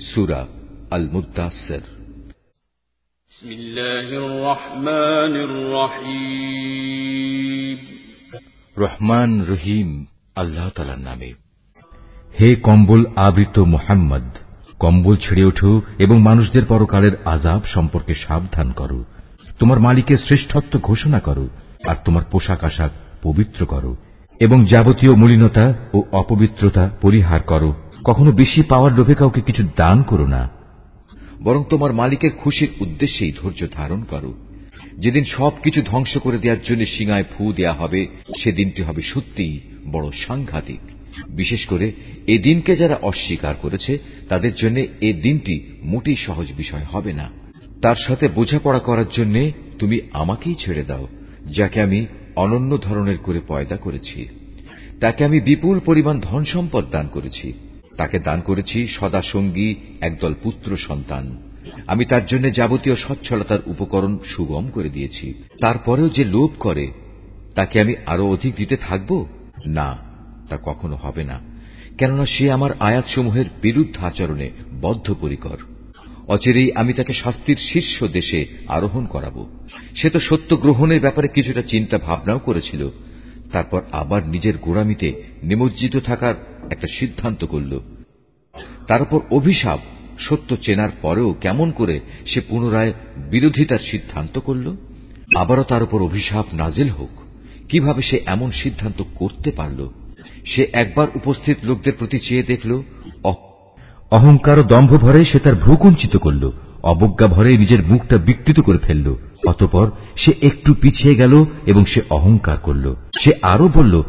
সুরা আল মুদাসের রহমান রহিম। আল্লাহ তালার নামে। হে কম্বল আবৃত মোহাম্মদ কম্বল ছেড়ে ওঠো এবং মানুষদের পরকালের আজাব সম্পর্কে সাবধান করো। তোমার মালিকের শ্রেষ্ঠত্ব ঘোষণা করো আর তোমার পোশাক আশাক পবিত্র করো এবং যাবতীয় মলিনতা ও অপবিত্রতা পরিহার করো। কখনো বেশি পাওয়ার লোভে কাউকে কিছু দান করো না। বরং তোমার মালিকের খুশির উদ্দেশ্যেই ধৈর্য ধারণ করো। যেদিন সবকিছু ধ্বংস করে দেওয়ার জন্য সিঙায় ফু দেয়া হবে সেদিনটি হবে সত্যিই বড় সাংঘাতিক। বিশেষ করে এ দিনকে যারা অস্বীকার করেছে, তাদের জন্য এ দিনটি মোটেই সহজ বিষয় হবে না। তার সাথে বোঝাপড়া করার জন্য তুমি আমাকেই ছেড়ে দাও, যাকে আমি অনন্য ধরনের করে পয়দা করেছি। তাকে আমি বিপুল পরিমাণ ধন সম্পদ দান করেছি। তাকে দান করেছি সদা সঙ্গী একদল পুত্র সন্তান। আমি তার জন্য যাবতীয় সচ্ছলতার উপকরণ সুগম করে দিয়েছি। তারপরেও যে লোভ করে, তাকে আমি আরও অধিক দিতে থাকব? না, তা কখনো হবে না। কেননা সে আমার আয়াতসমূহের বিরুদ্ধ আচরণে বদ্ধপরিকর। অচিরেই আমি তাকে শাস্তির শীর্ষ দেশে আরোহণ করাব। সে তো সত্য গ্রহণের ব্যাপারে কিছুটা চিন্তা ভাবনাও করেছিল। তারপর আবার নিজের গোড়ামিতে নিমজ্জিত থাকার একটা সিদ্ধান্ত করল। তার উপর অভিশাপ সত্য চেনার পরেও কেমন করে সে পুনরায় বিরোধিতার সিদ্ধান্ত করল? আবারও তার উপর অভিশাপ নাজেল হোক। কীভাবে সে এমন সিদ্ধান্ত করতে পারল? সে একবার উপস্থিত লোকদের প্রতি চেয়ে দেখল অহংকার ও দম্ভ ভরে সে তার ভ্রুকুঞ্চিত করল, অবজ্ঞা ভরে নিজের মুখটা বিকৃত করে ফেলল। অতপর সে একটু পিছিয়ে গেল এবং সে অহংকার করল। সে আরও বলল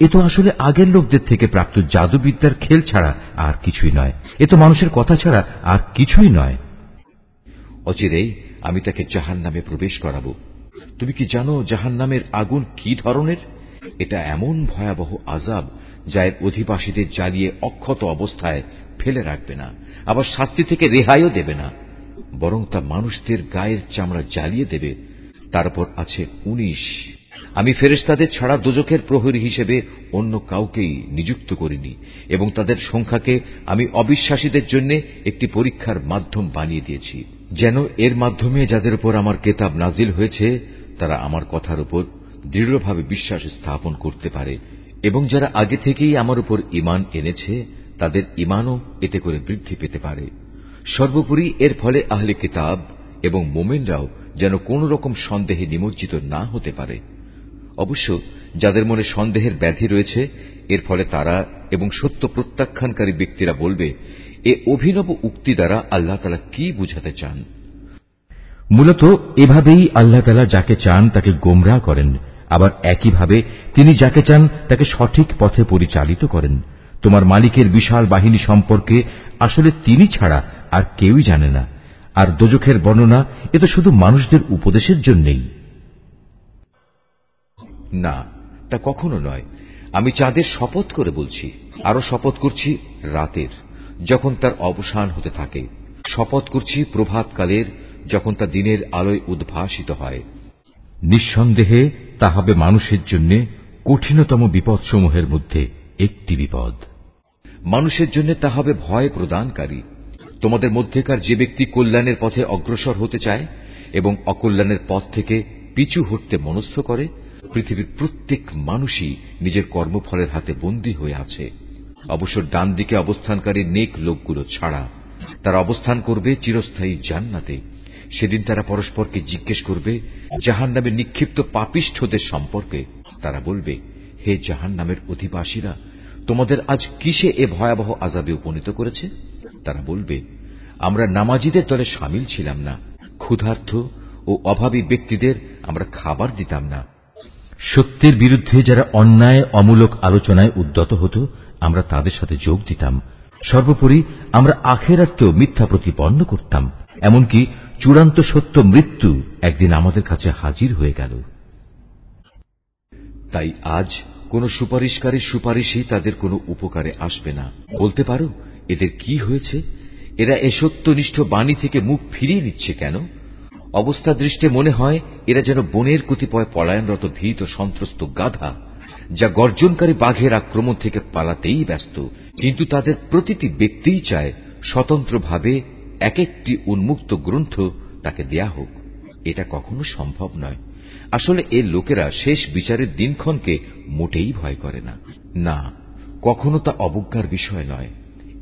এ তো আসলে আগের লোকদের থেকে প্রাপ্ত জাদুবিদ্যার খেল ছাড়া আর কিছুই নয়। এ তো মানুষের কথা ছাড়া আর কিছুই নয়। অচিরেই আমি তাকে জাহান নামে প্রবেশ করাব। তুমি কি জানো জাহান নামের আগুন কি ধরনের? এটা এমন ভয়াবহ আজাব যা এর অধিবাসীদের জ্বালিয়ে অক্ষত অবস্থায় ফেলে রাখবে না, আবার শাস্তি থেকে রেহাইও দেবে না। বরং তা মানুষদের গায়ের চামড়া জ্বালিয়ে দেবে। তারপর আছে উনিশ আমি ফেরেস্তাদের ছাড়া দুজকের প্রহরী হিসেবে অন্য কাউকেই নিযুক্ত করিনি, এবং তাদের সংখ্যাকে আমি অবিশ্বাসীদের জন্য একটি পরীক্ষার মাধ্যম বানিয়ে দিয়েছি। যেন এর মাধ্যমে যাদের উপর আমার কেতাব নাজিল হয়েছে, তারা আমার কথার উপর দৃঢ়ভাবে বিশ্বাস স্থাপন করতে পারে, এবং যারা আগে থেকেই আমার উপর ইমান এনেছে, তাদের ইমানও এতে করে বৃদ্ধি পেতে পারে। সর্বোপরি এর ফলে আহলে কিতাব এবং মোমেনরাও যেন কোন রকম সন্দেহে নিমজ্জিত না হতে পারে। অবশ্য যাদের মনে সন্দেহের ব্যাধি রয়েছে, এর ফলে তারা এবং সত্য প্রত্যাখ্যানকারী ব্যক্তিরা বলবে, এ অভিনব উক্তি দ্বারা আল্লাহ তালা কি বুঝাতে চান? মূলত এভাবেই আল্লাহ তালা যাকে চান তাকে গোমরা করেন। আবার একইভাবে তিনি যাকে চান তাকে সঠিক পথে পরিচালিত করেন। তোমার মালিকের বিশাল বাহিনী সম্পর্কে আসলে তিনি ছাড়া আর কেউই জানে না। আর দোজখের বর্ণনা, এ তো শুধু মানুষদের উপদেশের জন্যই। না, তা কখনো নয়। আমি চাঁদের শপথ করে বলছি আরও শপথ করছি রাতের, যখন তার অবসান হতে থাকে। শপথ করছি প্রভাতকালের, যখন তা দিনের আলোয় উদ্ভাসিত হয়। নিঃসন্দেহে তা হবে মানুষের জন্য কঠিনতম বিপদসমূহের মধ্যে একটি বিপদ। মানুষের জন্য তা হবে ভয় প্রদানকারী। তোমাদের মধ্যেকার যে ব্যক্তি কল্যাণের পথে অগ্রসর হতে চায় এবং অকল্যাণের পথ থেকে পিছু হটতে মনস্থ করে পৃথিবীর প্রত্যেক মানুষই নিজের কর্মফলের হাতে বন্দী হয়ে আছে। অবশ্য ডান দিকে অবস্থানকারী নেক লোকগুলো ছাড়া তারা অবস্থান করবে চিরস্থায়ী জান্নাতে। সেদিন তারা পরস্পরকে জিজ্ঞেস করবে জাহান নামের নিক্ষিপ্ত পাপিষ্ঠদের সম্পর্কে। তারা বলবে, হে জাহান নামের অধিবাসীরা, তোমাদের আজ কিসে এ ভয়াবহ আজাবে উপনীত করেছে? তারা বলবে, আমরা নামাজিদের দলে সামিল ছিলাম না, ক্ষুধার্থ ও অভাবী ব্যক্তিদের আমরা খাবার দিতাম না। সত্যের বিরুদ্ধে যারা অন্যায়, অমূলক আলোচনায় উদ্যত হতো, আমরা তাদের সাথে যোগ দিতাম। সর্বোপরি আমরা আখেরাতকেও মিথ্যা প্রতিপন্ন করতাম। এমনকি চূড়ান্ত সত্য মৃত্যু একদিন আমাদের কাছে হাজির হয়ে গেল। তাই আজ কোন সুপারিশকারীর সুপারিশই তাদের কোনো উপকারে আসবে না। বলতে পারো, এদের কি হয়েছে? এরা এ সত্যনিষ্ঠ বাণী থেকে মুখ ফিরিয়ে নিচ্ছে কেন? অবস্থা দৃষ্টে মনে হয় এরা যেন বনের কতিপয় পলায়নরত ভীত সন্ত্রস্ত গাধা, যা গর্জনকারী বাঘের আক্রমণ থেকে পালাতেই ব্যস্ত। কিন্তু তাদের প্রতিটি ব্যক্তিই চায় স্বতন্ত্রভাবে এক একটি উন্মুক্ত গ্রন্থ তাকে দেয়া হোক। এটা কখনো সম্ভব নয়। আসলে এ লোকেরা শেষ বিচারের দিনক্ষণকে মোটেই ভয় করে না। না, কখনো তা অবজ্ঞার বিষয় নয়।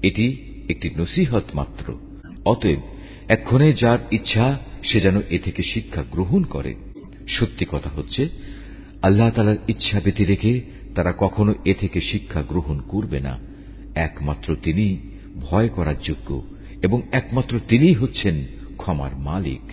এটি একটি নসিহত মাত্র। অতএব এক্ষণে যার ইচ্ছা সে যেন এ থেকে শিক্ষা গ্রহণ করে। সত্যি কথা হচ্ছে, আল্লাহ তালার ইচ্ছা ব্যতী রেখে তারা কখনো এ থেকে শিক্ষা গ্রহণ করবে না। একমাত্র তিনি ভয় করার যোগ্য এবং একমাত্র তিনিই হচ্ছেন ক্ষমার মালিক।